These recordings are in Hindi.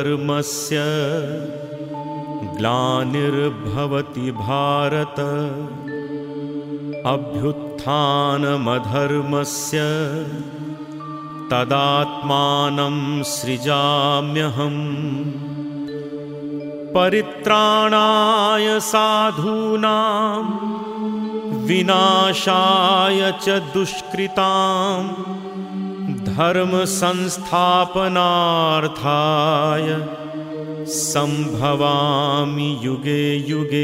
धर्मस्य ग्लानिर्भवति भारत। अभ्युत्थानमधर्मस्य तदात्मानं सृजाम्यहम्। परित्राणाय साधूनां विनाशाय च दुष्कृताम् धर्मसंस्थापनार्थाय सम्भवामि युगे युगे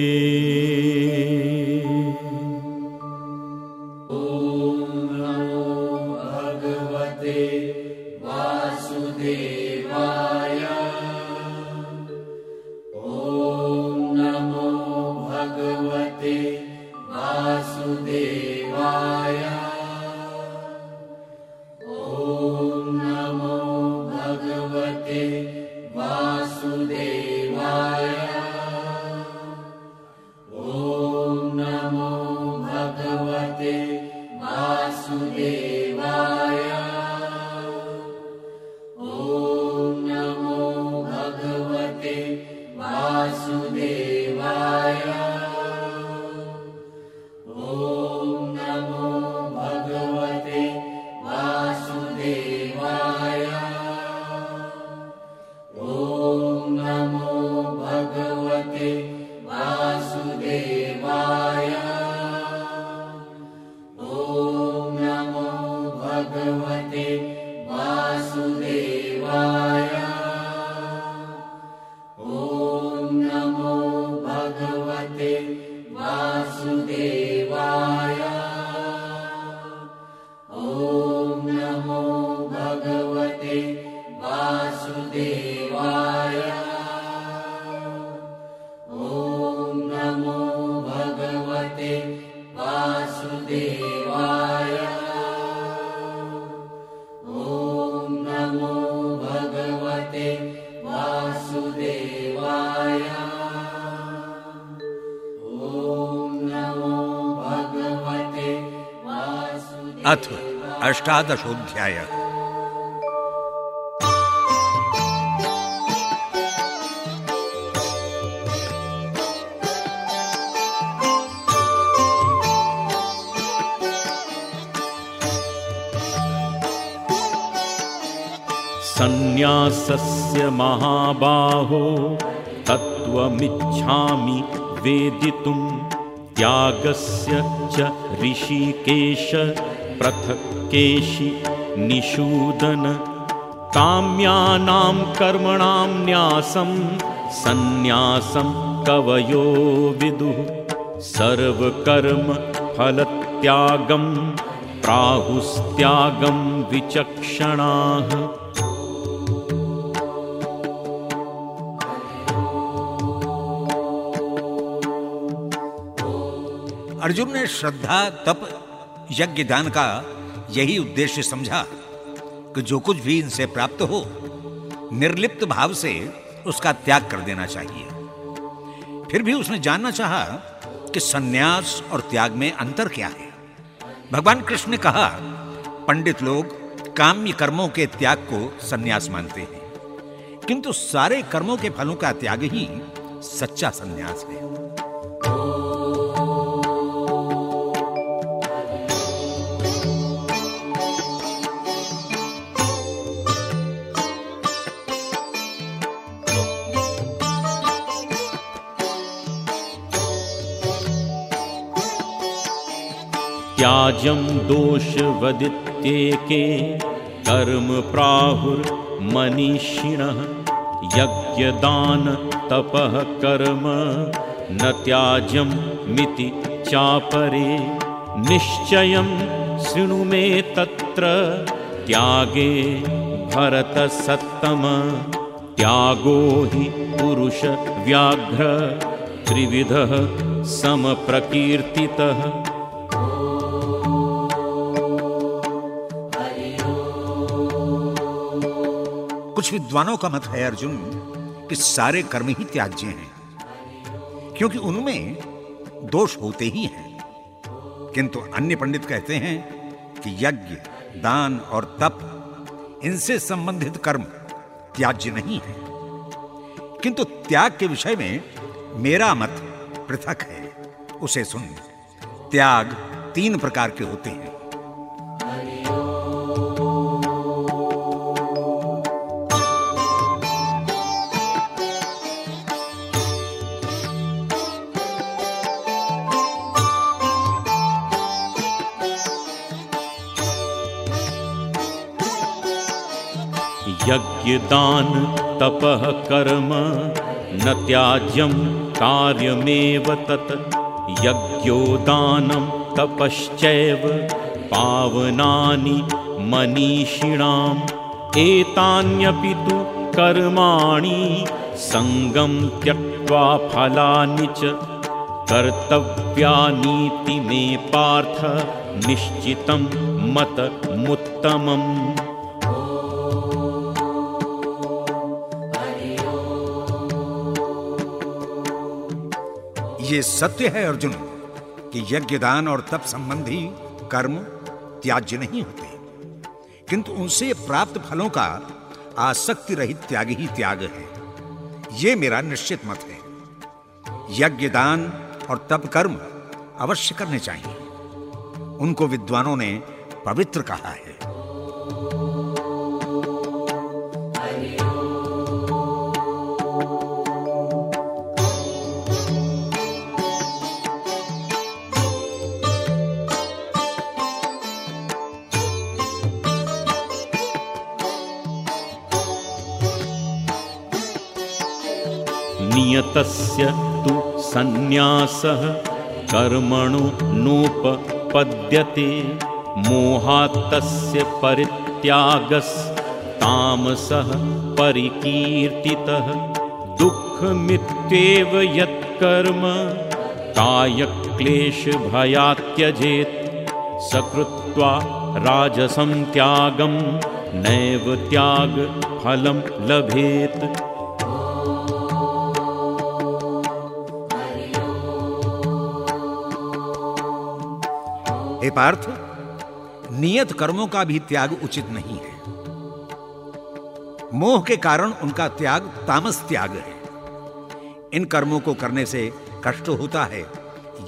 अष्टादशोऽध्याय। सन्न्यासस्य महाबाहो तत्त्वमिच्छामि वेदितुं त्यागस्य च ऋषिकेश पृथक् केशि निषूदन। काम्यानां कर्मणां न्यासं सन्न्यासं कवयो विदुः। सर्वकर्म फलत्यागं, प्राहुस्त्यागं विचक्षणाः। अर्जुन ने श्रद्धा, तप यज्ञ दान का यही उद्देश्य समझा कि जो कुछ भी इनसे प्राप्त हो, निर्लिप्त भाव से उसका त्याग कर देना चाहिए। फिर भी उसने जानना चाहा कि सन्यास और त्याग में अंतर क्या है। भगवान कृष्ण ने कहा, पंडित लोग काम्य कर्मों के त्याग को सन्यास मानते हैं, किंतु सारे कर्मों के फलों का त्याग ही सच्चा सन्यास है। त्याजं दोषवदित्येके कर्म प्राहुर्मनीषिणः यज्ञदान तपः कर्म न त्याज्यं मिति चापरे। निश्चयं शृणु मे तत्र त्यागे भरतसत्तम त्यागो हि पुरुष व्याघ्र त्रिविधः समप्रकीर्तितः कुछ विद्वानों का मत है, अर्जुन, कि सारे कर्म ही त्याज्य हैं, क्योंकि उनमें दोष होते ही हैं। किंतु अन्य पंडित कहते हैं कि यज्ञ, दान और तप, इनसे संबंधित कर्म त्याज्य नहीं है। किंतु त्याग के विषय में मेरा मत पृथक है, उसे सुन। त्याग तीन प्रकार के होते हैं। यज्ञदान तपः कर्म न त्याज्यं कार्यमेव तत्। यज्ञो दानं तपश्चैव पावनानि मनीषिणाम्। एतान्यपि तु कर्माणि सङ्गं त्यक्त्वा फलानि च। कर्तव्यानीति मे पार्थ निश्चितं मतमुत्तमम् ये सत्य है, अर्जुन, कि यज्ञ दान और तप संबंधी कर्म त्याज्य नहीं होते। किंतु उनसे प्राप्त फलों का आसक्ति रहित त्याग ही त्याग है। यह मेरा निश्चित मत है। यज्ञ दान और तप कर्म अवश्य करने चाहिए। उनको विद्वानों ने पवित्र कहा है। नियतस्य तु सन्न्यासः कर्मणो नोपपद्यते। मोहात्तस्य परित्यागस्तामसः परिकीर्तितः। दुःखमित्येव यत्कर्म कायक्लेशभयात् त्यजेत् सकृत्वा राजसं त्यागं नैव त्यागफलं लभेत् पार्थ, नियत कर्मों का भी त्याग उचित नहीं है। मोह के कारण उनका त्याग तामस त्याग है। इन कर्मों को करने से कष्ट होता है।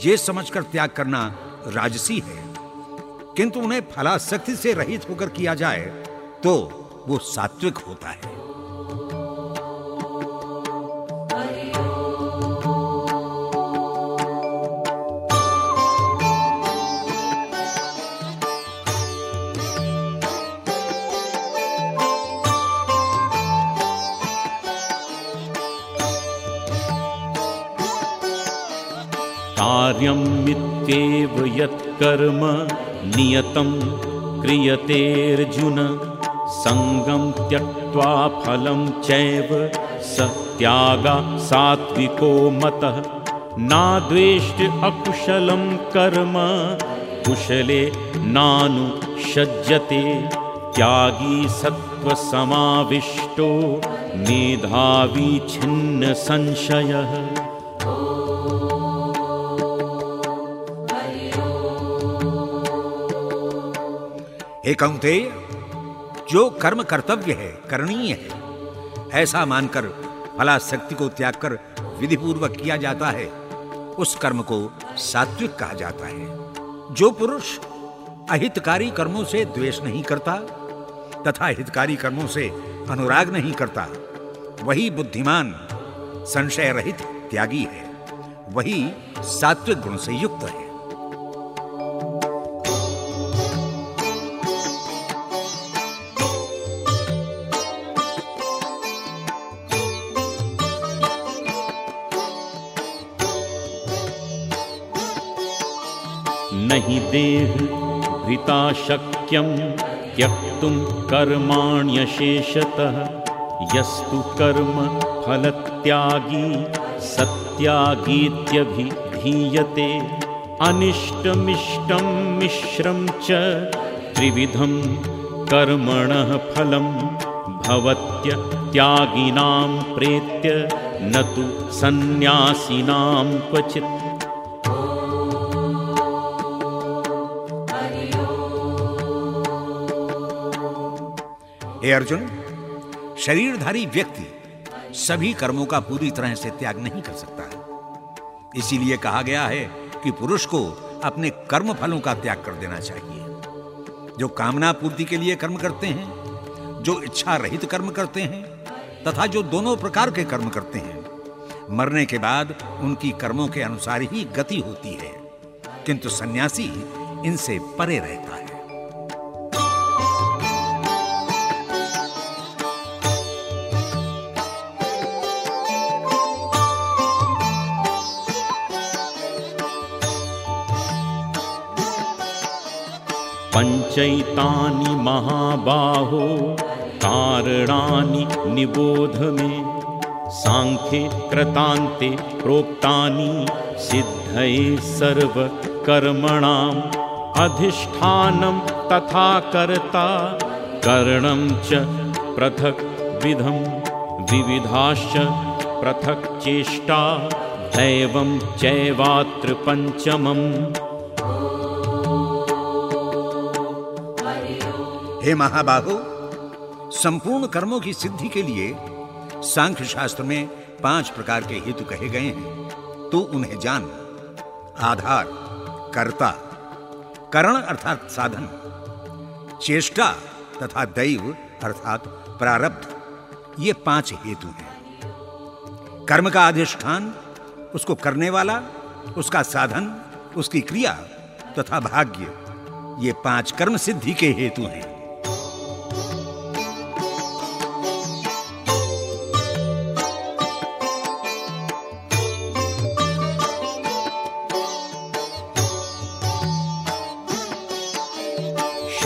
ये समझकर त्याग करना राजसी है। किंतु उन्हें फलाशक्ति से रहित होकर किया जाए तो वो सात्विक होता है। कार्यमित्येव यत्कर्म नियतं क्रियतेऽर्जुन। सङ्गं त्यक्त्वा फलं चैव स त्यागा सात्विको मतः। नाद्वेष्ट अकुशलं कर्म कुशले नानुषज्यते त्यागी सत्त्वसमाविष्टो मेधावी छिन्न हे कौंतेय जो कर्म कर्तव्य है, करणीय है। ऐसा मानकर, फलाशक्ति को त्याग कर विधिपूर्वक किया जाता है। उस कर्म को सात्विक कहा जाता है। जो पुरुष अहितकारी कर्मों से द्वेष नहीं करता, तथा हितकारी कर्मों से अनुराग नहीं करता, वही बुद्धिमान, संशय रहित त्यागी है। वही सात्विक गुण से युक्त है। देह भृता शक्यं त्यक्तुं कर्माण्यशेषतः। यस्तु कर्म फलत्यागी सत्यागीत्यभिधीयते अनिष्टमिष्टं मिश्रं च त्रिविधं कर्मणः फलं भवत्य त्यागिनां प्रेत्य न तु सन्न्यासिनां क्वचित् हे अर्जुन, शरीरधारी व्यक्ति सभी कर्मों का पूरी तरह से त्याग नहीं कर सकता है। इसीलिए कहा गया है कि पुरुष को अपने कर्म फलों का त्याग कर देना चाहिए। जो कामना पूर्ति के लिए कर्म करते हैं, जो इच्छा रहित कर्म करते हैं, तथा जो दोनों प्रकार के कर्म करते हैं, मरने के बाद उनकी कर्मों के अनुसार ही गति होती है, किंतु सन्यासी इनसे परे रहता है। पञ्चैतानि महाबाहो कारणानि निबोध मे साङ्ख्ये कृतान्ते प्रोक्तानि सिद्धये सर्वकर्मणाम् अधिष्ठानं तथा कर्ता करणं च पृथक् विधं विविधाश्च पृथक् चेष्टा दैवं चैवात्र पञ्चमम् हे महाबाहो, संपूर्ण कर्मों की सिद्धि के लिए सांख्य शास्त्र में पाँच प्रकार के हेतु कहे गए हैं। तो उन्हें जान, आधार, कर्ता, करण अर्थात साधन, चेष्टा तथा दैव अर्थात प्रारब्ध, ये पाँच हेतु हैं। कर्म का अधिष्ठान, उसको करने वाला, उसका साधन, उसकी क्रिया तथा भाग्य, ये पाँच कर्म सिद्धि के हेतु हैं।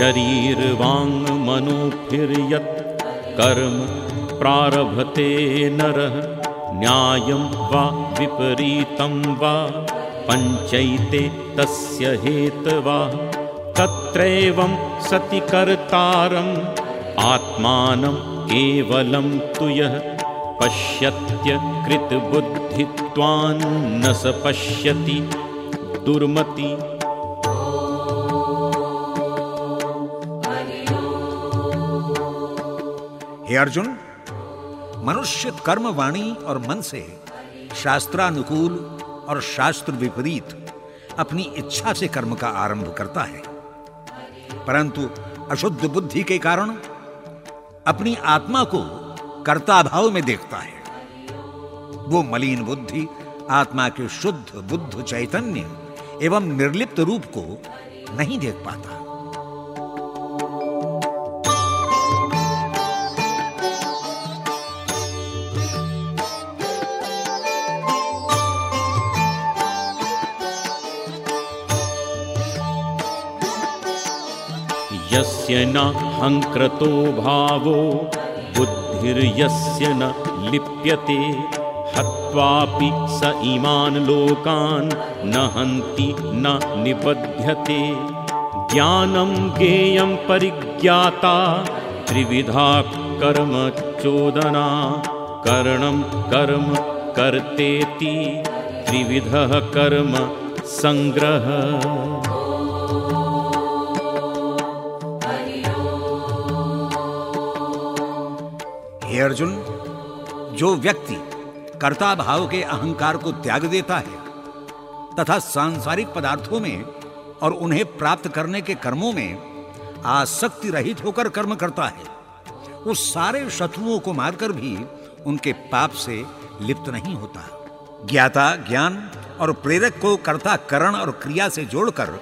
शरीरवाङ् मनोभिर्यत् कर्म प्रारभते नरः न्यायं वा विपरीतं वा पञ्चैते तस्य हेतवा। तत्रैवं सति कर्तारम् आत्मानं केवलं तु यः पश्यत्य कृतबुद्धित्वान् न स पश्यति दुर्मति हे अर्जुन, मनुष्य कर्म वाणी और मन से शास्त्रानुकूल और शास्त्र विपरीत अपनी इच्छा से कर्म का आरंभ करता है। परंतु अशुद्ध बुद्धि के कारण अपनी आत्मा को कर्ता भाव में देखता है। वो मलिन बुद्धि, आत्मा के शुद्ध बुद्ध चैतन्य एवं निर्लिप्त रूप को नहीं देख पाता। यस्य न हङ्कृतो भावो बुद्धिर्यस्य न लिप्यते। हत्वापि स इमान् लोकान् न हन्ति न निबध्यते। ज्ञानं ज्ञेयं परिज्ञाता त्रिविधा कर्म चोदना। करणं कर्म कर्तेति त्रिविधः कर्म सङ्ग्रह हे अर्जुन, जो व्यक्ति कर्ता भाव के अहंकार को त्याग देता है, तथा सांसारिक पदार्थों में और उन्हें प्राप्त करने के कर्मों में आसक्ति रहित होकर कर्म करता है, उस सारे शत्रुओं को मारकर भी उनके पाप से लिप्त नहीं होता। ज्ञाता ज्ञान और प्रेरक को कर्ता करण और क्रिया से जोड़कर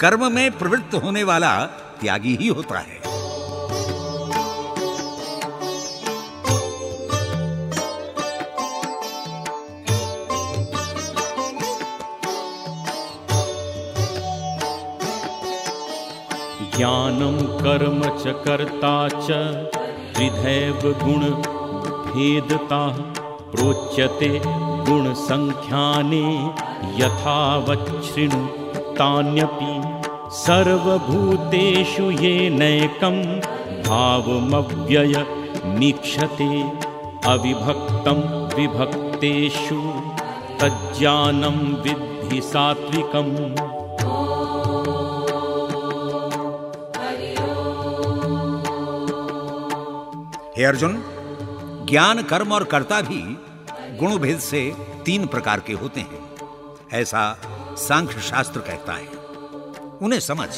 कर्म में प्रवृत्त होने वाला त्यागी ही होता है। ज्ञानं कर्म च कर्ता च त्रिधैव गुणभेदता प्रोच्यते गुणसङ्ख्याने यथावच्छृणु तान्यपि। सर्वभूतेषु येनैकं भावमव्यय नीक्षते अविभक्तं विभक्तेषु तज्ज्ञानं विद्धि सात्विकम् हे अर्जुन, ज्ञान, कर्म और कर्ता भी गुण भेद से तीन प्रकार के होते हैं। ऐसा सांख्य शास्त्र कहता है। उन्हें समझ,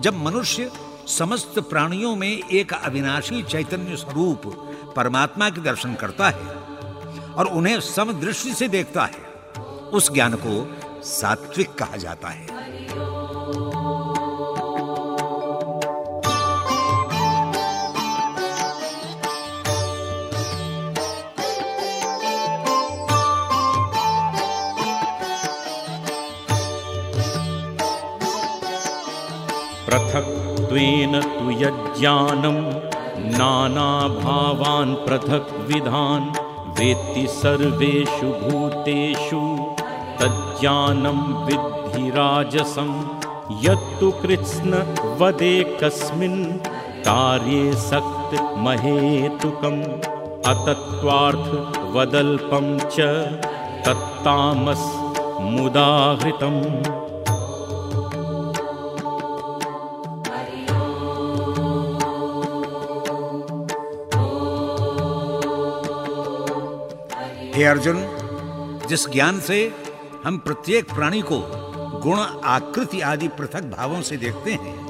जब मनुष्य समस्त प्राणियों में एक अविनाशी चैतन्य स्वरूप परमात्मा के दर्शन करता है और उन्हें समदृष्टि से देखता है, उस ज्ञान को सात्विक कहा जाता है। पृथक्त्वेन तु यज्ञानं नानाभावान् पृथक्विधान् वेत्ति सर्वेषु भूतेषु तज्ज्ञानं विद्धि राजसं। यत्तु कृत्स्नवदेकस्मिन् कार्ये सक्तमहेतुकम् अतत्त्वार्थवदल्पं च तत्तामस्मुदाहृतम् हे अर्जुन, जिस ज्ञान से हम प्रत्येक प्राणी को गुण, आकृति आदि पृथक भावों से देखते हैं,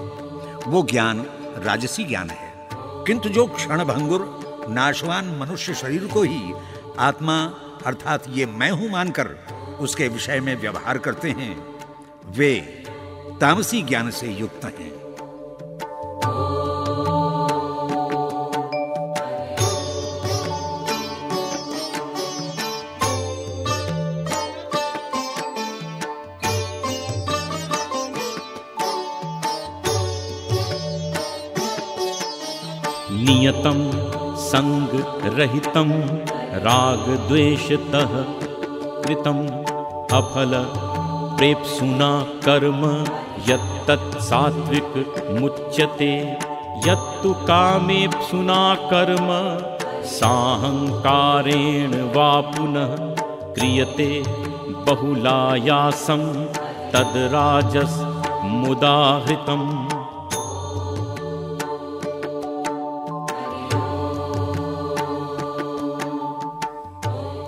वो ज्ञान राजसी ज्ञान है। किंतु जो क्षण भंगुर, नाशवान मनुष्य शरीर को ही आत्मा, अर्थात ये मैं हूँ मानकर उसके विषय में व्यवहार करते हैं, वे तामसी ज्ञान से युक्त हैं। नियतं सङ्गरहितं रागद्वेषतः कृतम्। अफल प्रेप्सुना कर्म यत्तत् सात्विकमुच्यते यत्तु कामेप्सुना कर्म साहङ्कारेण वा पुनः क्रियते। बहुलायासं तद्राजसमुदाहृतम्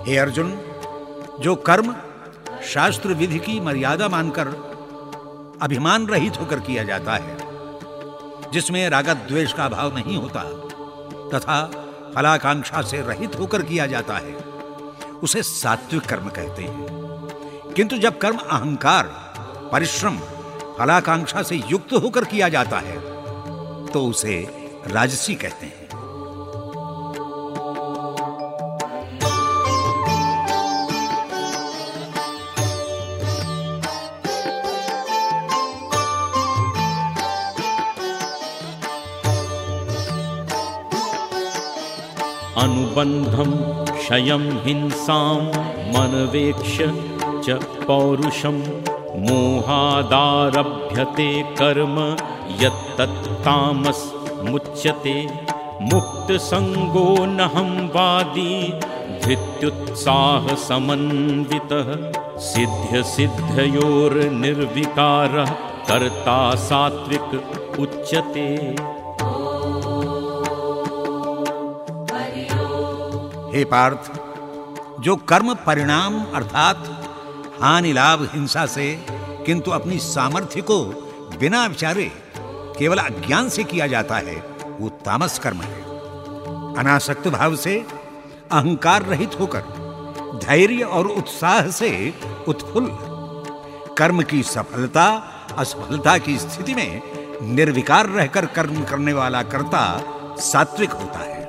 हे अर्जुन, जो कर्म शास्त्र विधि की मर्यादा मानकर अभिमान रहित होकर किया जाता है, जिसमें रागत द्वेष का भाव नहीं होता, तथा फलाकांक्षा से रहित होकर किया जाता है, उसे सात्विक कर्म कहते हैं। किंतु जब कर्म अहंकार, परिश्रम, फलाकांक्षा से युक्त होकर किया जाता है तो उसे राजसी कहते हैं। अनुबन्धं क्षयं हिंसां मनवेक्ष्य च पौरुषं मोहादारभ्यते कर्म यत्तत्तामसमुच्यते मुक्तसङ्गो नहं वादी धृत्युत्साहसमन्वितः सिद्ध्यसिद्धयोर्निर्विकारः कर्ता सात्विक उच्यते हे पार्थ, जो कर्म परिणाम अर्थात हानि लाभ हिंसा से, किंतु अपनी सामर्थ्य को बिना विचारे केवल अज्ञान से किया जाता है, वो तामस कर्म है। अनासक्त भाव से, अहंकार रहित होकर, धैर्य और उत्साह से उत्फुल्ल। कर्म की सफलता, असफलता की स्थिति में निर्विकार रहकर कर्म करने वाला कर्ता सात्विक होता है।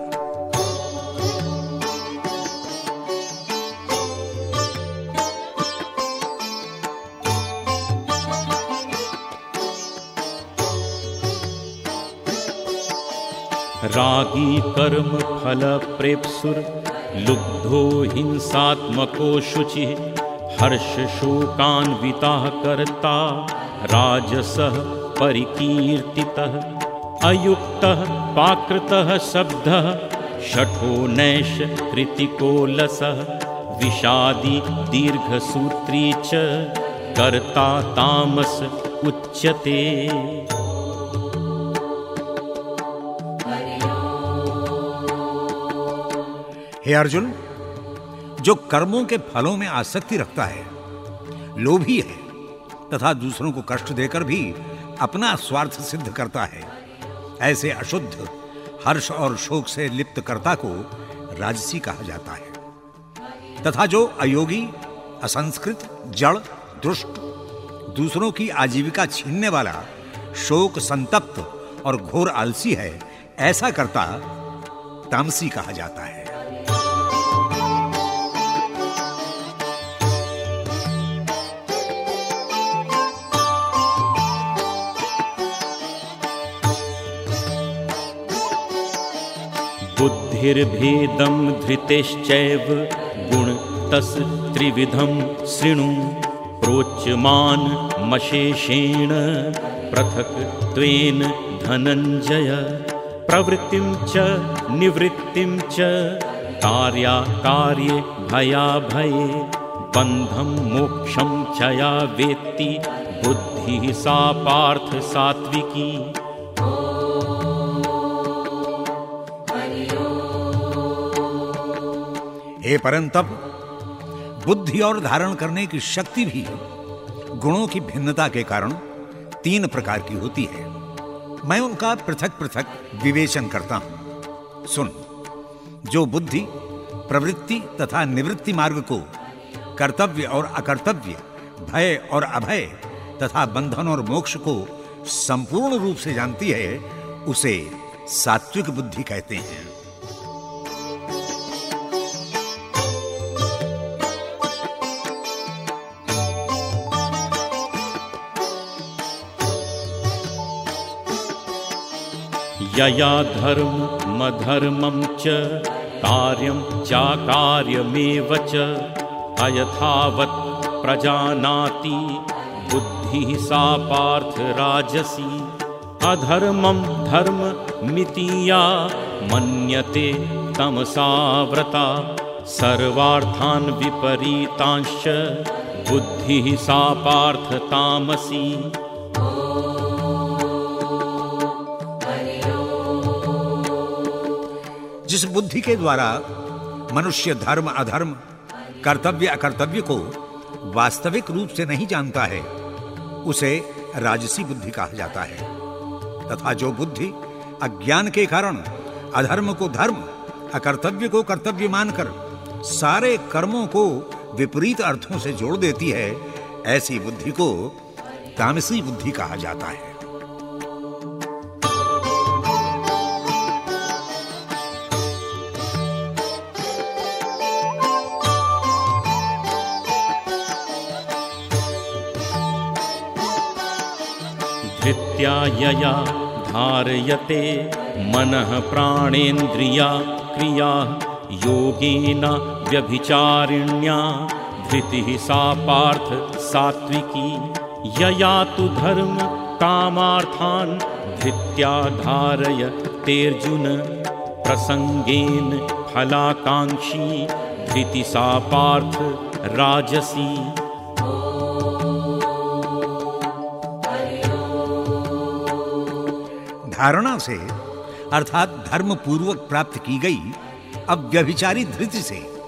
रागी कर्म फल प्रेप्सुर लुब्धो हिंसात्मको शुचि हर्ष शोकान्विता कर्ता राजसः परिकीर्तितः अयुक्तः पाकृतः शब्दः शठो नैश कृतिकोलसः विषादी दीर्घसूत्री च कर्ता तामस उच्यते हे अर्जुन, जो कर्मों के फलों में आसक्ति रखता है, लोभी है, तथा दूसरों को कष्ट देकर भी अपना स्वार्थ सिद्ध करता है, ऐसे अशुद्ध, हर्ष और शोक से लिप्त कर्ता को राजसी कहा जाता है। तथा जो अयोगी, असंस्कृत, जड़, दुष्ट, दूसरों की आजीविका छीनने वाला, शोक संतप्त और घोर आलसी है, ऐसा करता तामसी कहा जाता है। बुद्धिर्भेदं धृतिश्चैव गुणतस् त्रिविधं शृणु। प्रोच्यमान मशेषेण पृथक् त्वेन धनञ्जय। प्रवृत्तिं च निवृत्तिं च कार्याकार्ये भयाभये। बन्धं मोक्षं च या वेत्ति बुद्धिः सा पार्थ सात्विकी हे परंतप बुद्धि और धारण करने की शक्ति भी गुणों की भिन्नता के कारण तीन प्रकार की होती है। मैं उनका पृथक पृथक विवेचन करता हूँ। सुन, जो बुद्धि, प्रवृत्ति तथा निवृत्ति मार्ग को कर्तव्य और अकर्तव्य, भय और अभय तथा बंधन और मोक्ष को संपूर्ण रूप से जानती है, उसे सात्विक बुद्धि कहते हैं। यया धर्ममधर्मं च कार्यं चाकार्यमेव च। अयथावत् प्रजानाति बुद्धिः सा पार्थ राजसी। अधर्मं धर्ममितीया मन्यते तमसाव्रता सर्वार्थान् विपरीतांश्च बुद्धिः सा पार्थ जिस बुद्धि के द्वारा मनुष्य धर्म, अधर्म, कर्तव्य, अकर्तव्य को वास्तविक रूप से नहीं जानता है, उसे राजसी बुद्धि कहा जाता है। तथा जो बुद्धि अज्ञान के कारण, अधर्म को धर्म, अकर्तव्य को कर्तव्य मानकर सारे कर्मों को विपरीत अर्थों से जोड़ देती है, ऐसी बुद्धि को तामसी बुद्धि कहा जाता है। धृत्या यया धारयते मनः प्राणेन्द्रिया क्रिया योगेन व्यभिचारिण्या धृतिः सा पार्थ सात्विकी। यया तु धर्म कामार्थान् धृत्या धारयतेऽर्जुन प्रसङ्गेन फलाकाङ्क्षी धृति सा पार्थ राजसी धारणा से, अर्थात धर्म पूर्वक प्राप्त की गई अव्यभिचारी धृति से,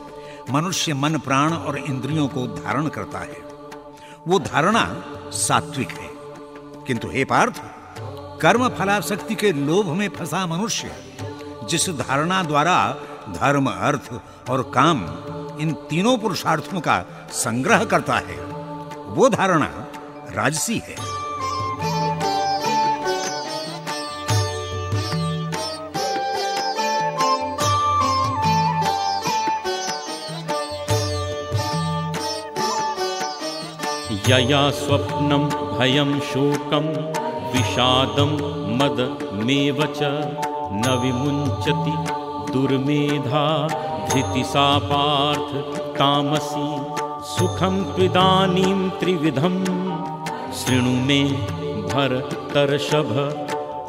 मनुष्य मन प्राण और इंद्रियों को धारण करता है। वो धारणा सात्विक है। किंतु हे पार्थ कर्म फलाशक्ति के लोभ में फंसा मनुष्य, जिस धारणा द्वारा धर्म, अर्थ और काम इन तीनों पुरुषार्थों का संग्रह करता है, वो धारणा राजसी है। यया स्वप्नं भयं शोकं विषादं मदमेव च न विमुञ्चति दुर्मेधा धृति सा पार्थ तामसी सुखं त्विदानीं त्रिविधं शृणु मे भरतर्षभ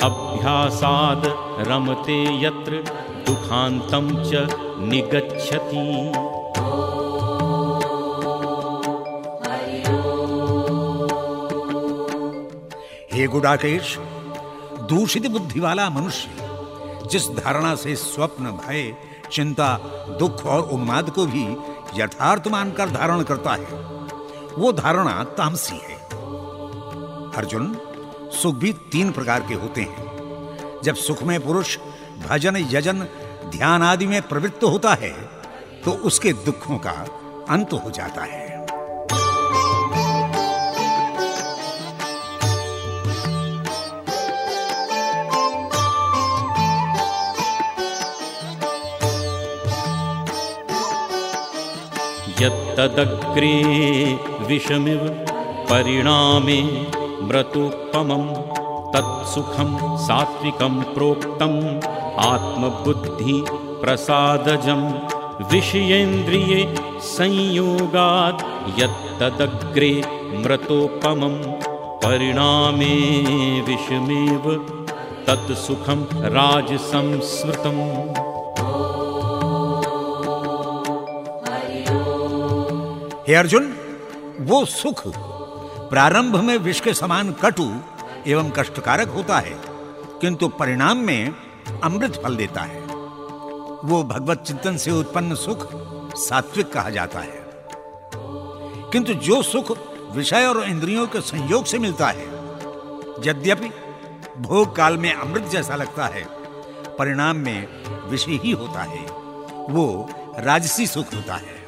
अभ्यासाद् रमते यत्र दुखान्तं च निगच्छति हे गुडाकेश, दूषित बुद्धि वाला मनुष्य, जिस धारणा से स्वप्न, भय, चिंता, दुख और उन्माद को भी यथार्थ मानकर धारण करता है, वो धारणा तामसी है। अर्जुन, सुख भी तीन प्रकार के होते हैं। जब सुख में पुरुष भजन, यजन, ध्यान आदि में प्रवृत्त होता है तो उसके दुखों का अंत हो जाता है। यत्तदग्रे विषमिव परिणामे मृतोपमं तत्सुखं सात्विकं प्रोक्तम् आत्मबुद्धिप्रसादजं विषयेन्द्रिये संयोगात् यत्तदग्रे मृतोपमं परिणामे विषमेव तत्सुखं राजसंस्मृतम् हे अर्जुन, वो सुख प्रारंभ में विष के समान कटु एवं कष्टकारक होता है, किंतु परिणाम में अमृत फल देता है। वो भगवत चिंतन से उत्पन्न सुख सात्विक कहा जाता है। किंतु जो सुख विषय और इंद्रियों के संयोग से मिलता है, यद्यपि भोग काल में अमृत जैसा लगता है, परिणाम में विष ही होता है। वो राजसी सुख होता है।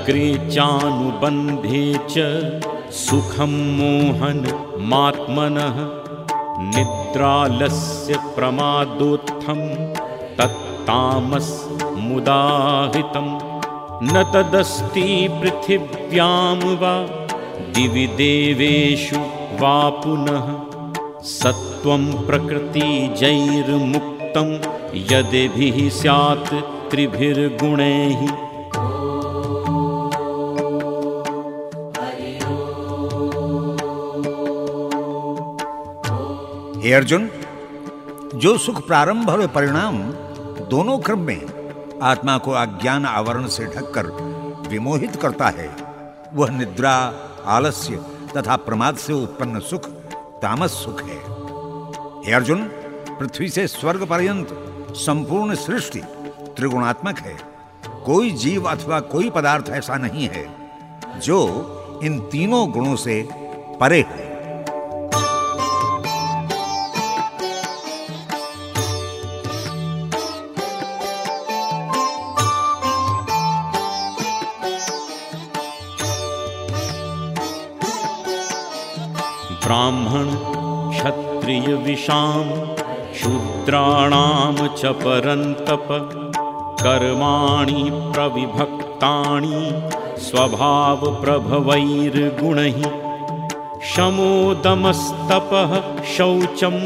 यदग्रे चानुबन्धे च सुखं मोहन मात्मनः निद्रालस्य प्रमादोत्थं तत्तामसमुदाहृतं। न तदस्ति पृथिव्यां वा दिवि देवेषु वा पुनः सत्त्वं प्रकृतिजैर्मुक्तं यदिभिः स्यात् त्रिभिर्गुणैः हे अर्जुन, जो सुख प्रारंभ और परिणाम दोनों क्रम में आत्मा को अज्ञान आवरण से ढककर विमोहित करता है, वह निद्रा, आलस्य तथा प्रमाद से उत्पन्न सुख, तामस सुख है। हे अर्जुन, पृथ्वी से स्वर्ग पर्यंत संपूर्ण सृष्टि त्रिगुणात्मक है। कोई जीव अथवा कोई पदार्थ ऐसा नहीं है, जो इन तीनों गुणों से परे है। विषाम शूद्राणाम च परन्तप कर्माणि प्रविभक्तानि स्वभाव प्रभवैर्गुणैः शमोदमस्तपः शौचं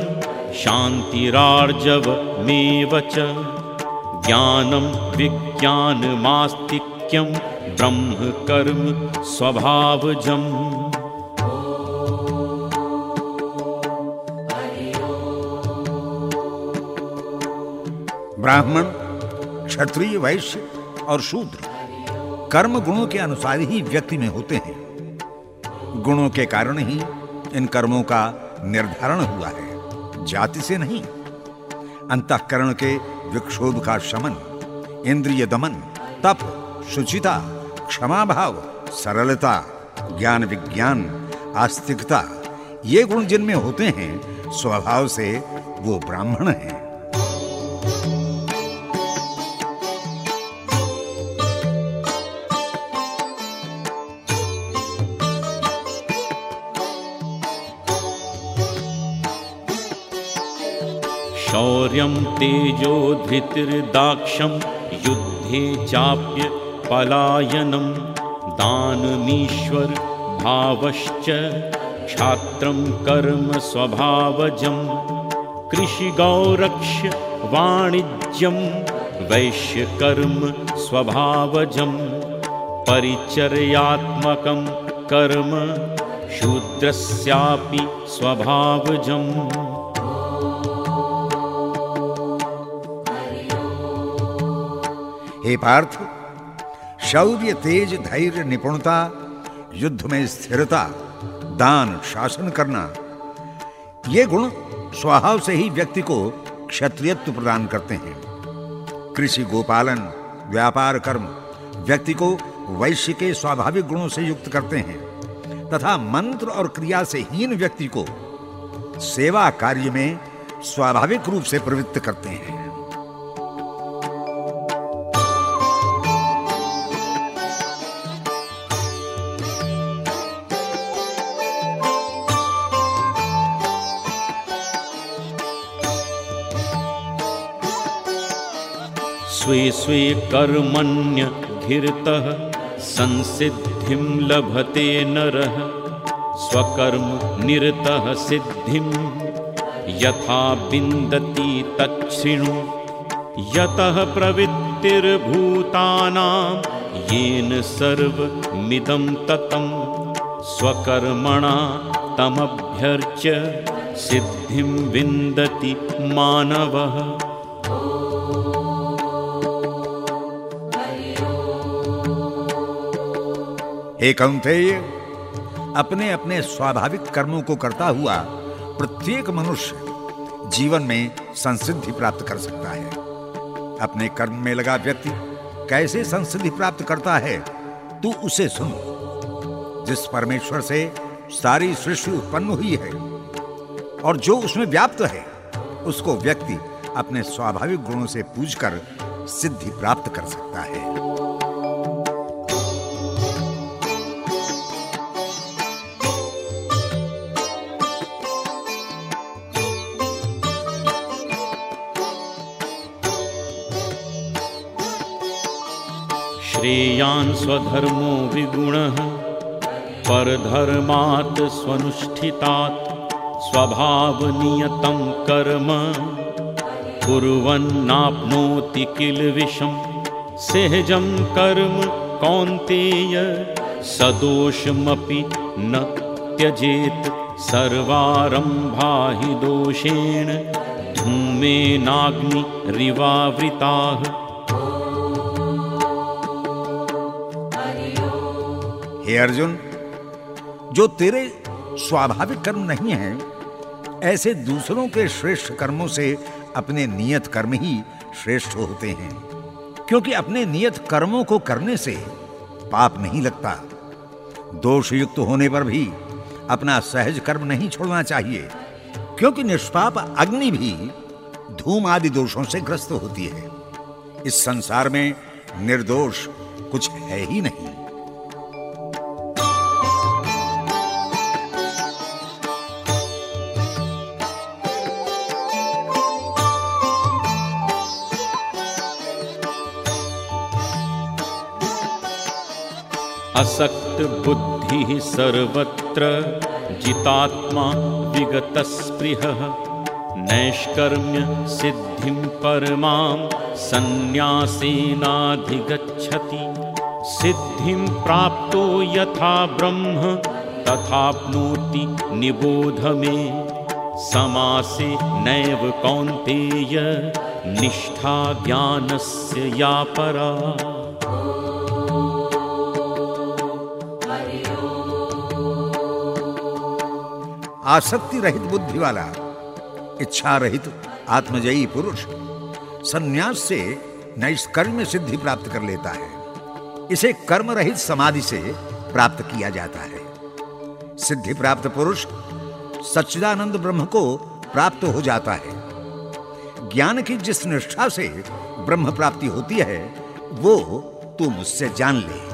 शान्तिरार्जवमेव च। ज्ञानं विज्ञानमास्तिक्यं ब्रह्म कर्म स्वभावजम् ब्राह्मण, क्षत्रिय, वैश्य और शूद्र, कर्म गुणों के अनुसार ही व्यक्ति में होते हैं। गुणों के कारण ही इन कर्मों का निर्धारण हुआ है, जाति से नहीं। अंतकरण के विक्षोभ का शमन, इंद्रिय दमन, तप, शुचिता क्षमा भाव सरलता, ज्ञान विज्ञान, आस्तिकता, ये गुण जिनमें होते हैं, स्वभाव से वो ब्राह्मण हैं। शौर्यं तेजो धृतिर्दाक्षं युद्धे चाप्य पलायनं दानमीश्वर भावश्च क्षात्रं कर्म स्वभावजं कृषिगौरक्ष्य वाणिज्यं वैश्यकर्म स्वभावजं परिचर्यात्मकं कर्म शूद्रस्यापि स्वभावजम् हे पार्थ, शौर्य, तेज, धैर्य, निपुणता, युद्ध में स्थिरता, दान, शासन करना, ये गुण स्वभाव से ही व्यक्ति को क्षत्रियत्व प्रदान करते हैं। कृषि, गोपालन, व्यापार, कर्म व्यक्ति को वैश्य के स्वाभाविक गुणों से युक्त करते हैं तथा मंत्र और क्रिया से हीन व्यक्ति को सेवा कार्य में स्वाभाविक रूप से प्रवृत्त करते हैं। स्वे स्वे कर्मण्यधिरतः संसिद्धिं लभते नरः। स्वकर्म निरतः सिद्धिं यथा विन्दति तच्छृणु। यतः प्रवृत्तिर्भूतानां येन सर्वमिदं ततं। स्वकर्मणा तमभ्यर्च्य सिद्धिं विन्दति मानवः हे कौंतेय अपने अपने स्वाभाविक कर्मों को करता हुआ प्रत्येक मनुष्य जीवन में संसिद्धि प्राप्त कर सकता है। अपने कर्म में लगा व्यक्ति कैसे संसिद्धि प्राप्त करता है, तू उसे सुन। जिस परमेश्वर से सारी सृष्टि उत्पन्न हुई है और जो उसमें व्याप्त है, उसको व्यक्ति अपने स्वाभाविक गुणों से पूजकर सिद्धि प्राप्त कर सकता है। श्रेयान् स्वधर्मो विगुणः परधर्मात् स्वनुष्ठितात् स्वभावनियतं कर्म। कुर्वन्नाप्नोति किल विषं सहजं कर्म कौन्तेय सदोषमपि न त्यजेत् सर्वारम्भा हि दोषेण धूमेनाग्निरिवावृताः हे अर्जुन, जो तेरे स्वाभाविक कर्म नहीं हैं, ऐसे दूसरों के श्रेष्ठ कर्मों से अपने नियत कर्म ही श्रेष्ठ होते हैं। क्योंकि अपने नियत कर्मों को करने से पाप नहीं लगता। दोष युक्त होने पर भी अपना सहज कर्म नहीं छोड़ना चाहिए, क्योंकि निष्पाप अग्नि भी धूम आदि दोषों से ग्रस्त होती है। इस संसार में निर्दोष कुछ है ही नहीं। असक्त बुद्धि सर्वत्र जितात्मा विगत स्पृह नैष्कर्म्य सिद्धिं परमां सन्न्यासेनाधिगच्छति। सिद्धिं प्राप्तो यथा ब्रह्म तथाप्नोति निबोध मे। समासे नैव कौन्तेय निष्ठा ज्ञानस्य या परा आसक्ति रहित बुद्धि वाला, इच्छा रहित आत्मजयी पुरुष, संन्यास से नैष्कर्म्य सिद्धि प्राप्त कर लेता है। इसे कर्म रहित समाधि से प्राप्त किया जाता है। सिद्धि प्राप्त पुरुष, सच्चिदानंद ब्रह्म को प्राप्त हो जाता है। ज्ञान की जिस निष्ठा से ब्रह्म प्राप्ति होती है, वो तू मुझसे जान ले।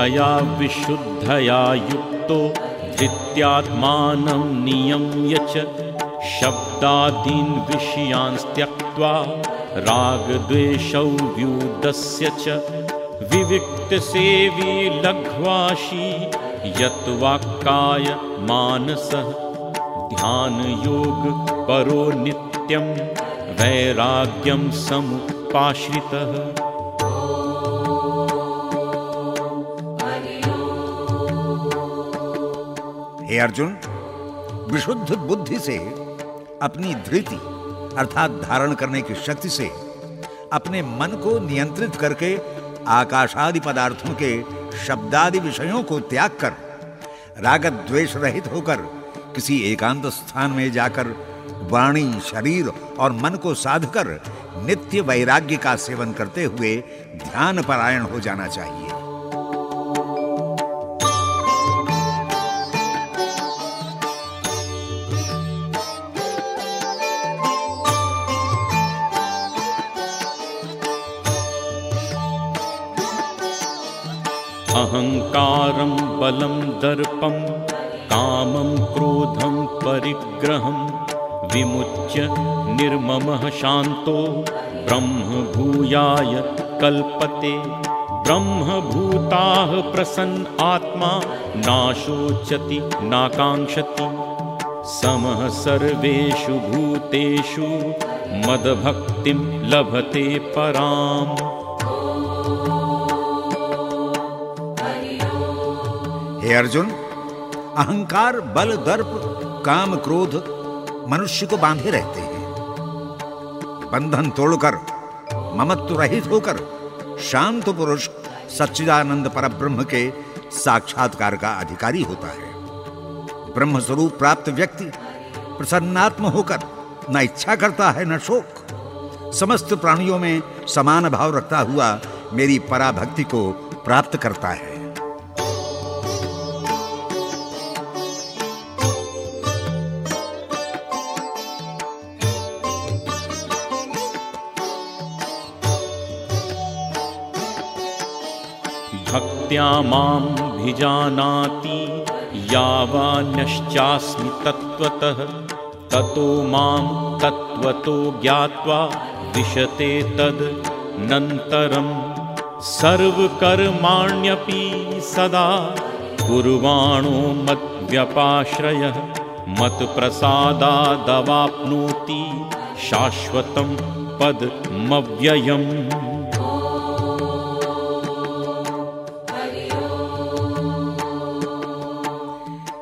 शुद्धया विशुद्धया युक्तो धृत्यात्मानं नियम्य च। शब्दादीन् विषयान् त्यक्त्वा रागद्वेषौ व्यूढस्य च। विविक्तसेवी लघ्वाशी यत्वाक्काय मानसः। ध्यानयोग परो नित्यं वैराग्यं समुपाश्रितः अर्जुन, विशुद्ध बुद्धि से अपनी धृति अर्थात धारण करने की शक्ति से अपने मन को नियंत्रित करके आकाशादि पदार्थों के शब्दादि विषयों को त्याग कर रागत द्वेष रहित होकर किसी एकांत स्थान में जाकर वाणी, शरीर और मन को साधकर नित्य वैराग्य का सेवन करते हुए ध्यान परायण हो जाना चाहिए। अहङ्कारं बलं दर्पं कामं क्रोधं परिग्रहं विमुच्य निर्ममः शान्तो ब्रह्मभूयाय कल्पते। ब्रह्मभूताः प्रसन्न आत्मा नाशोचति नाकाङ्क्षति। समः सर्वेषु भूतेषु मदभक्तिं लभते पराम् अर्जुन, अहंकार, बल, दर्प, काम, क्रोध मनुष्य को बांधे रहते हैं। बंधन तोड़कर, ममत्व रहित होकर, शांत पुरुष सच्चिदानंद परब्रह्म के साक्षात्कार का अधिकारी होता है। ब्रह्म स्वरूप प्राप्त व्यक्ति प्रसन्नात्म होकर, न इच्छा करता है, न शोक। समस्त प्राणियों में समान भाव रखता हुआ मेरी पराभक्ति को प्राप्त करता है। भक्त्या मां भिजानाति यावान्यश्चास्मि तत्त्वतः। ततो मां तत्त्वतो ज्ञात्वा विशते तद् नन्तरं सर्वकर्माण्यपि सदा कुर्वाणो मद्व्यपाश्रयः। मत्प्रसादादवाप्नोति शाश्वतं पदमव्ययम्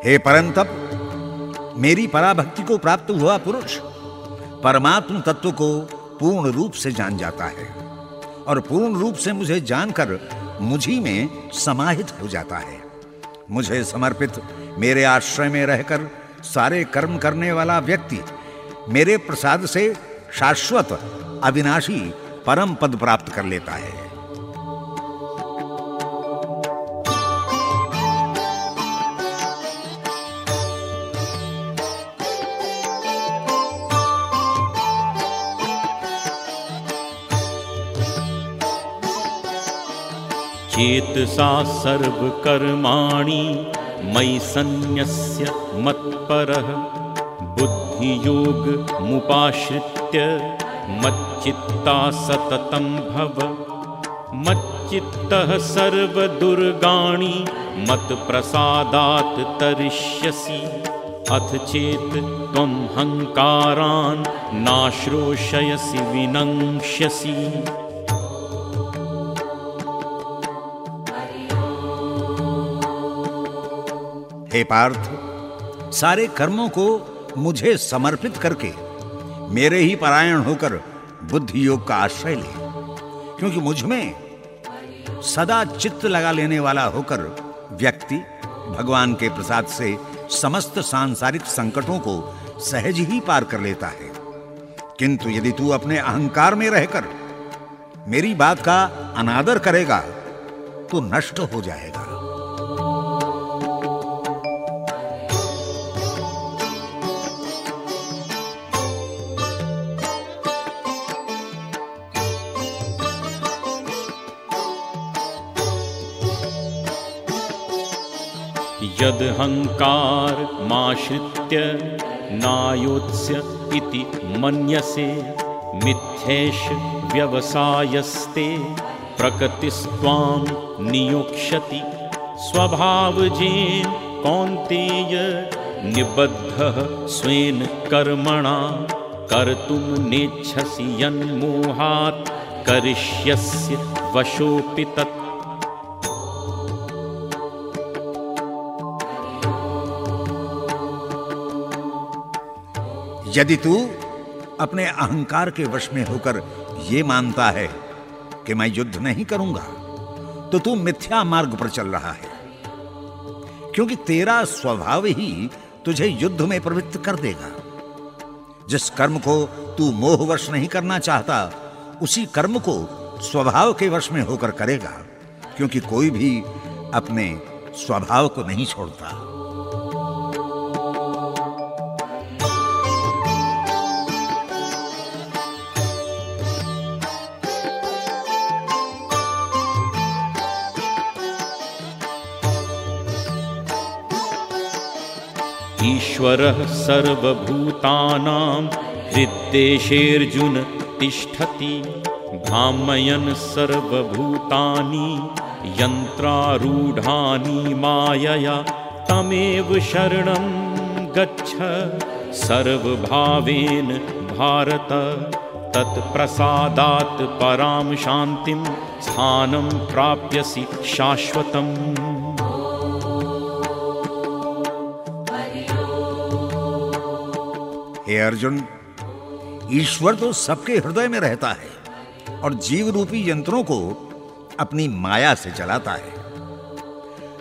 हे परंतप, मेरी पराभक्ति को प्राप्त हुआ पुरुष, परमात्म तत्व को पूर्ण रूप से जान जाता है और पूर्ण रूप से मुझे जानकर मुझी में समाहित हो जाता है। मुझे समर्पित मेरे आश्रय में रहकर सारे कर्म करने वाला व्यक्ति मेरे प्रसाद से शाश्वत अविनाशी परम पद प्राप्त कर लेता है। चेतसा सर्वकर्माणि मयि सन्न्यस्य मत्परः। बुद्धियोगमुपाश्रित्य मच्चित्ता सततं भव। मच्चित्तः सर्वदुर्गाणि मत्प्रसादात् तरिष्यसि। अथ चेत् त्वं हङ्कारान् नाश्रोषयसि विनङ्क्ष्यसि हे पार्थ, सारे कर्मों को मुझे समर्पित करके मेरे ही परायण होकर बुद्धि योग का आश्रय ले, क्योंकि मुझमें सदा चित्त लगा लेने वाला होकर व्यक्ति भगवान के प्रसाद से समस्त सांसारिक संकटों को सहज ही पार कर लेता है। किंतु यदि तू अपने अहंकार में रहकर मेरी बात का अनादर करेगा तो नष्ट हो जाएगा। यदहङ्कारमाश्रित्य नायोत्स्य इति मन्यसे मिथ्येष व्यवसायस्ते प्रकृतिस्त्वां नियोक्ष्यति। स्वभावजेन कौन्तेय निबद्धः स्वेन कर्मणा कर्तुं नेच्छसि यन्मोहात् करिष्यस्य वशोऽपि तत् यदि तू अपने अहंकार के वश में होकर यह मानता है कि मैं युद्ध नहीं करूँगा तो तू मिथ्या मार्ग पर चल रहा है। क्योंकि तेरा स्वभाव ही तुझे युद्ध में प्रवृत्त कर देगा। जिस कर्म को तू मोहवश नहीं करना चाहता, उसी कर्म को स्वभाव के वश में होकर करेगा, क्योंकि कोई भी अपने स्वभाव को नहीं छोड़ता। ईश्वरः सर्वभूतानां हृद्देशेऽर्जुन तिष्ठति भ्रामयन् सर्वभूतानि यन्त्रारूढानि मायया तमेव शरणं गच्छ। सर्वभावेन भारत तत्प्रसादात् परां शान्तिं स्थानं प्राप्यसि शाश्वतम् हे अर्जुन, ईश्वर तो सबके हृदय में रहता है और जीव रूपी यंत्रों को अपनी माया से चलाता है।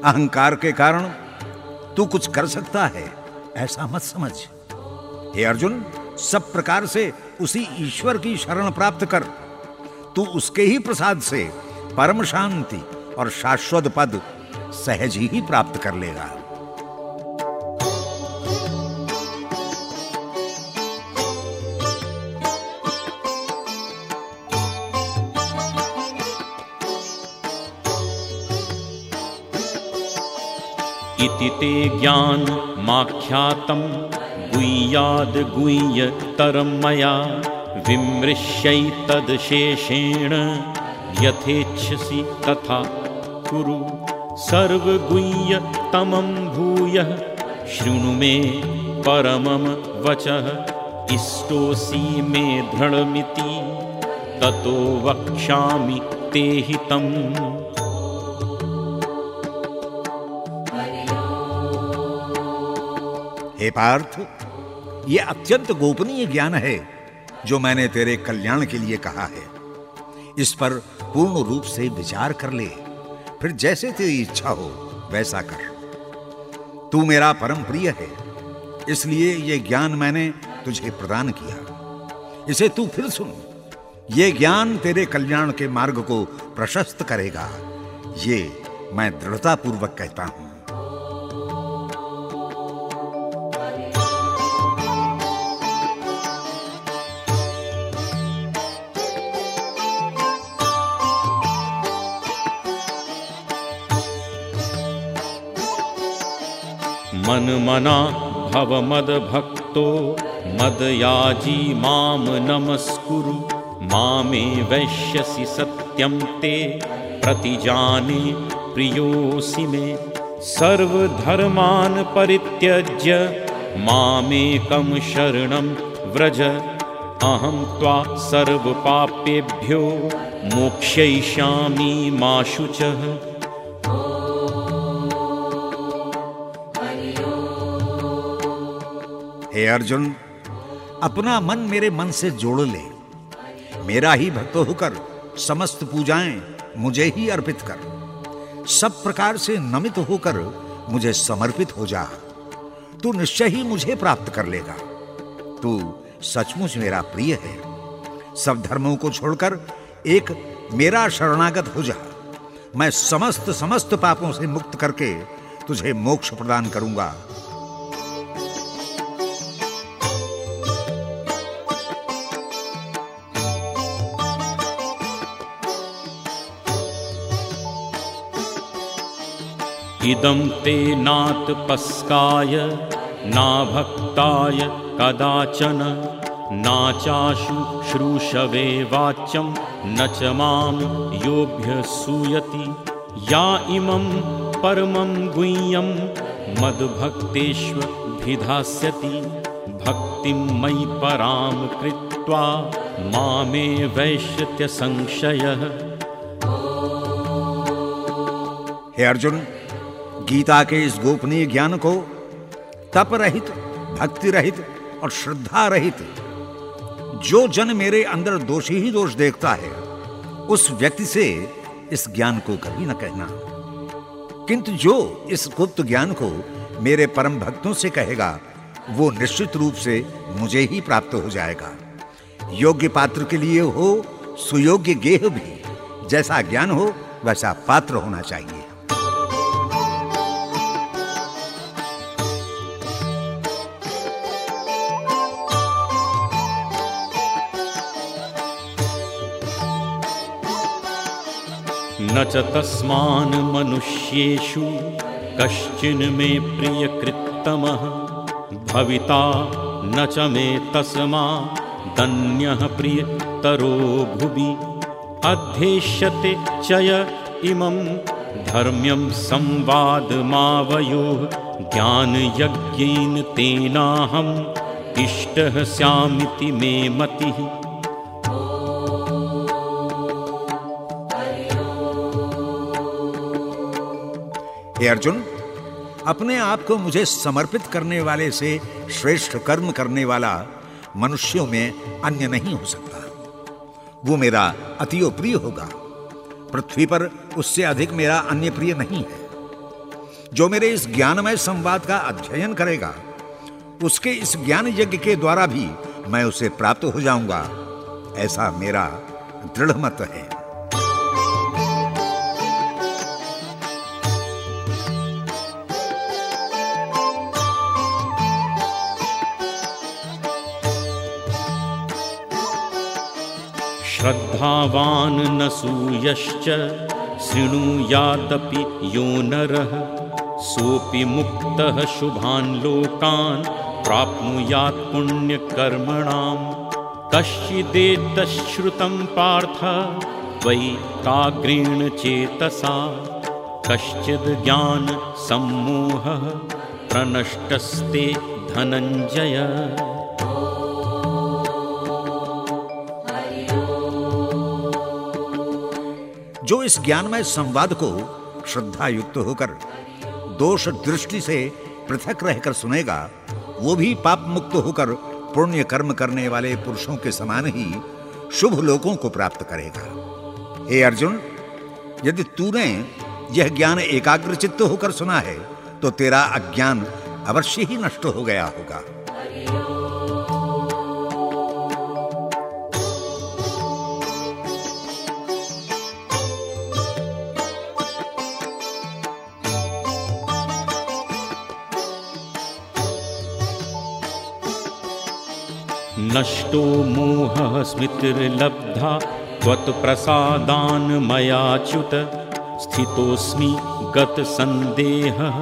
अहंकार के कारण तू कुछ कर सकता है, ऐसा मत समझ। हे अर्जुन, सब प्रकार से उसी ईश्वर की शरण प्राप्त कर। तू उसके ही प्रसाद से परम शांति और शाश्वत पद सहज ही प्राप्त कर लेगा। इति ते ज्ञानमाख्यातं गुह्याद्गुह्यतरं मया। विमृश्यैतदशेषेण यथेच्छसि तथा कुरु। सर्वगुह्यतमं भूयः। शृणु मे परमं वचः। इष्टोऽसि मे दृढमिति ततो वक्ष्यामि ते हितम् पार्थ यह अत्यंत गोपनीय ज्ञान है जो मैंने तेरे कल्याण के लिए कहा है। इस पर पूर्ण रूप से विचार कर ले। फिर जैसे तेरी इच्छा हो, वैसा कर। तू मेरा परम प्रिय है, इसलिए यह ज्ञान मैंने तुझे प्रदान किया। इसे तू फिर सुन। ये ज्ञान तेरे कल्याण के मार्ग को प्रशस्त करेगा। ये मैं दृढ़ता पूर्वक कहता हूँ। मन्मना भव मदभक्तो मदयाजी मां नमस्कुरु। मामे वैश्यसि सत्यं ते प्रतिजाने प्रियोऽसि मे। सर्वधर्मान् परित्यज्य मामेकं शरणं व्रज। अहं त्वा सर्वपापेभ्यो मोक्षयिष्यामि मा शुचः हे अर्जुन, अपना मन मेरे मन से जोड़ ले। मेरा ही भक्त होकर समस्त पूजाएँ मुझे ही अर्पित कर। सब प्रकार से नमित होकर मुझे समर्पित हो जा। तू निश्चय ही मुझे प्राप्त कर लेगा। तू सचमुच मेरा प्रिय है। सब धर्मों को छोड़कर एक मेरा शरणागत हो जा। मैं समस्त समस्त पापों से मुक्त करके तुझे मोक्ष प्रदान करूँगा। इदं ते नात्पस्काय नाभक्ताय कदाचन, नाचाशु श्रूषवे वाच्यं, न च माँ योऽभ्यसूयति या इमं परमं गुह्यं मद्भक्तेष्वभिधास्यति भक्तिं मयि परां कृत्वा मामे वैश्यत्यसंशयः। हे अर्जुन गीता के इस गोपनीय ज्ञान को तप रहित, भक्ति रहित और श्रद्धा रहित जो जन मेरे अंदर दोषी ही दोष देखता है, उस व्यक्ति से इस ज्ञान को कभी न कहना। किंतु जो इस गुप्त ज्ञान को मेरे परम भक्तों से कहेगा, वो निश्चित रूप से मुझे ही प्राप्त हो जाएगा। योग्य पात्र के लिए हो, सुयोग्य गेह भी, जैसा ज्ञान हो, वैसा पात्र होना चाहिए। न च तस्मान् मनुष्येषु कश्चिन् मे प्रियकृत्तमः भविता न च मे तस्मा दन्यः प्रियतरो भुवि। अध्येष्यते च य इमं धर्म्यं संवादमावयोः ज्ञानयज्ञेन तेनाहम् इष्टः स्यामिति मे मतिः हे अर्जुन, अपने आप को मुझे समर्पित करने वाले से श्रेष्ठ कर्म करने वाला मनुष्यों में अन्य नहीं हो सकता। वो मेरा अतियो प्रिय होगा। पृथ्वी पर उससे अधिक मेरा अन्य प्रिय नहीं है। जो मेरे इस ज्ञानमय संवाद का अध्ययन करेगा, उसके इस ज्ञान यज्ञ के द्वारा भी मैं उसे प्राप्त हो जाऊँगा। ऐसा मेरा दृढ़ मत है। श्रद्धावान् न सूयश्च शृणुयादपि यो नरः। सोऽपि मुक्तः शुभान् लोकान् प्राप्नुयात् पुण्यकर्मणाम्। कश्चिदेतश्श्रुतं पार्थ काग्रेण चेतसा। कश्चिद् ज्ञानसम्मोहः प्रनष्टस्ते धनञ्जय जो इस ज्ञानमय संवाद को श्रद्धा युक्त होकर दोष दृष्टि से पृथक रहकर सुनेगा, वो भी पाप मुक्त होकर पुण्य कर्म करने वाले पुरुषों के समान ही शुभ लोकों को प्राप्त करेगा। हे अर्जुन, यदि तूने यह ज्ञान एकाग्र चित्त होकर सुना है तो तेरा अज्ञान अवश्य ही नष्ट हो गया होगा। नष्टो मोहः स्मृतिर्लब्धा त्वत्प्रसादान् मयाच्युत स्थितोऽस्मि गतसन्देहः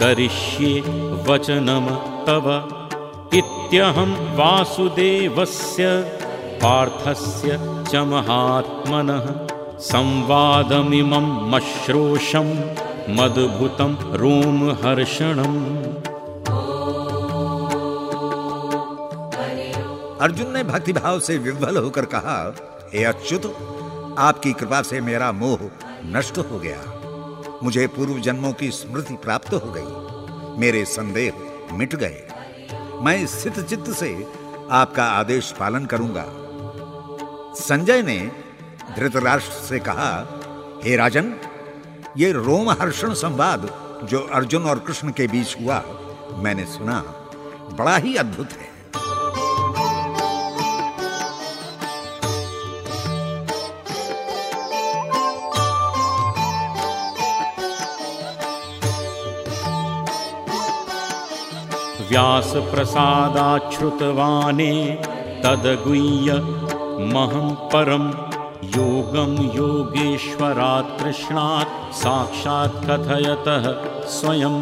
करिष्ये वचनं तव। इत्यहं वासुदेवस्य पार्थस्य च महात्मनः। संवादमिमं मश्रोषं मद्भुतं रोमहर्षणम् अर्जुन ने भक्तिभाव से विह्वल होकर कहा, हे अच्युत, आपकी कृपा से मेरा मोह नष्ट हो गया। मुझे पूर्व जन्मों की स्मृति प्राप्त हो गई। मेरे संदेह मिट गए। मैं स्थित चित्त से आपका आदेश पालन करूँगा। संजय ने धृतराष्ट्र से कहा, हे राजन, ये रोमहर्षण संवाद जो अर्जुन और कृष्ण के बीच हुआ, मैंने सुना, बड़ा ही अद्भुत है। व्यासप्रसादाच्छ्रुतवाने तदगुह्य महं परं योगं योगेश्वरात् कृष्णात् साक्षात् कथयतः स्वयं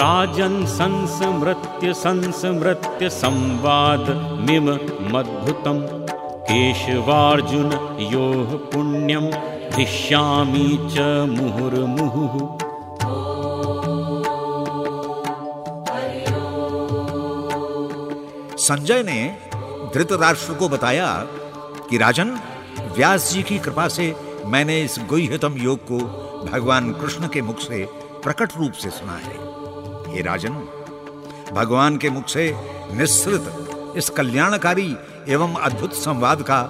राजन् संस्मृत्य संस्मृत्य संवादमिममद्भुतं केशवार्जुनयोः पुण्यं हृष्यामि च मुहुर्मुहुः संजय ने धृतराष्ट्र को बताया कि राजन, व्यास जी की कृपा से मैंने इस गुह्यतम योग को भगवान कृष्ण के मुख से प्रकट रूप से सुना है। हे राजन, भगवान के मुख से निस्सृत इस कल्याणकारी एवं अद्भुत संवाद का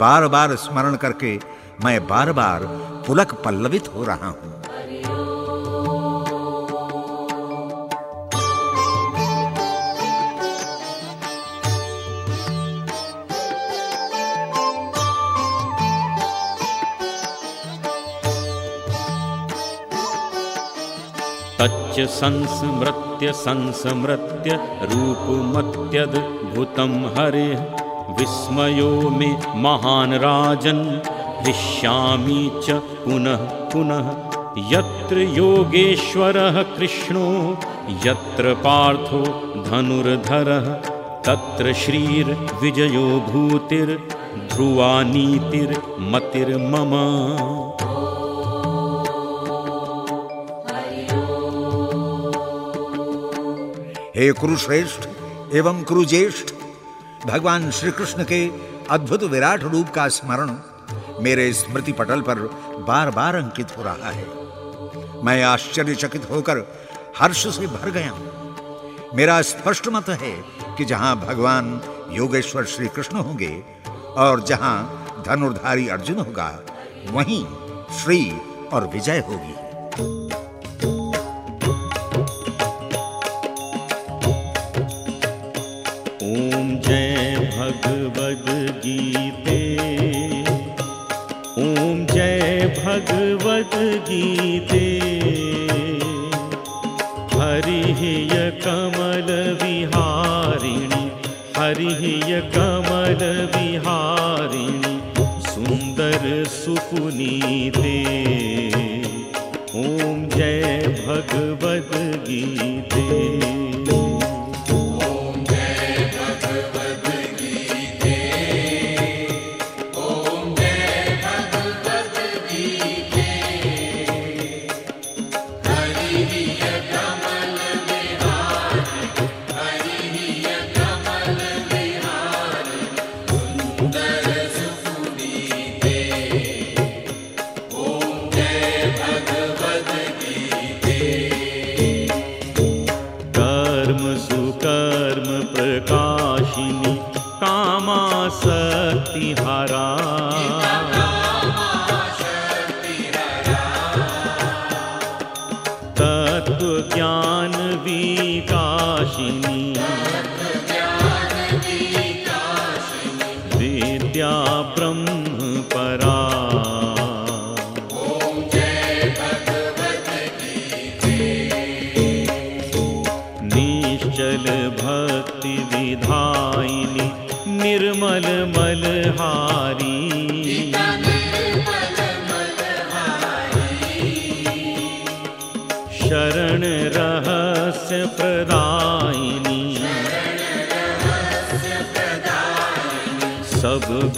बार बार स्मरण करके मैं बार बार पुलक पल्लवित हो रहा हूँ। तच्च संस्मृत्य संस्मृत्य रूपमत्यद्भुतं हरेः। विस्मयो मे महान् राजन् हृष्यामि च पुनः पुनः। यत्र योगेश्वरः कृष्णो यत्र पार्थो धनुर्धरः तत्र श्रीर्विजयो भूतिर्ध्रुवा नीतिर्मतिर्मम हे कुरुश्रेष्ठ एवं कुरुज्येष्ठ, भगवान श्री कृष्ण के अद्भुत विराट रूप का स्मरण मेरे स्मृति पटल पर बार बार अंकित हो रहा है। मैं आश्चर्यचकित होकर हर्ष से भर गया हूँ। मेरा स्पष्ट मत है कि जहाँ भगवान योगेश्वर श्री कृष्ण होंगे और जहाँ धनुर्धारी अर्जुन होगा, वहीं श्री और विजय होगी।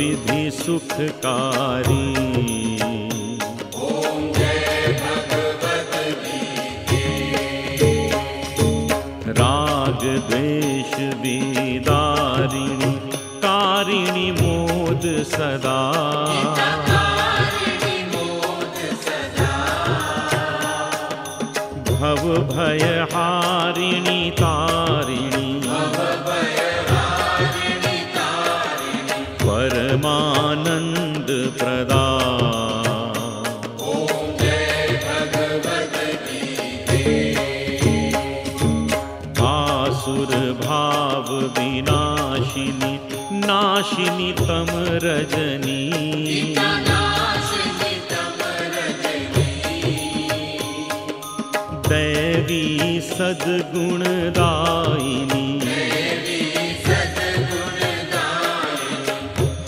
विधि सुखकारी। राग द्वेष विदारिणी कारिणी मोद सदा। भव भय हारिणी तारिणी रजनी दैवी सद्गुणदायिनी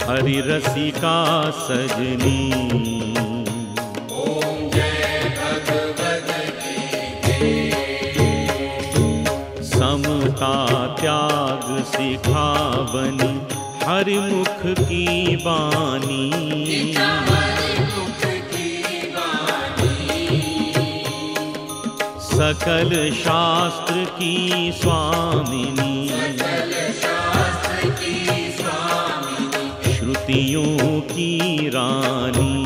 हरि रसिका सजनी। समता त्याग सिखावनी। हरि मुख की बानी। सकल शास्त्र की स्वामिनी। श्रुतियों की रानी।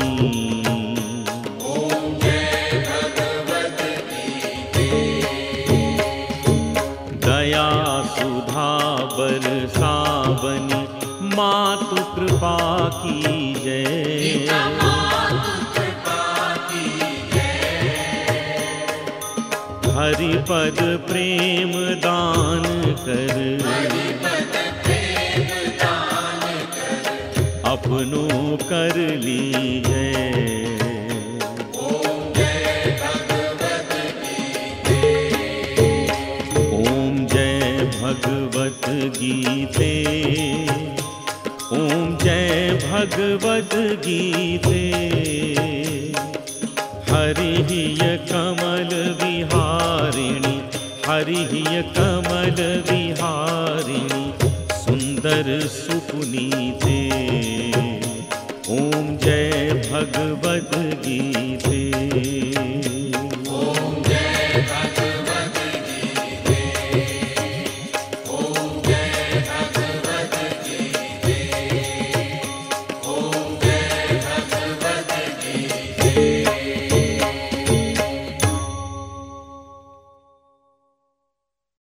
कृपा की जय हरि पद प्रेम दान कर। अपनों कर ओम जय भगवत गीते। ओम भगवद्गीते हरिः हि कमल विहारिणी हरि हि कमल विहारिणी सुन्दर सुपुनीते। ॐ जय भगवद्गीते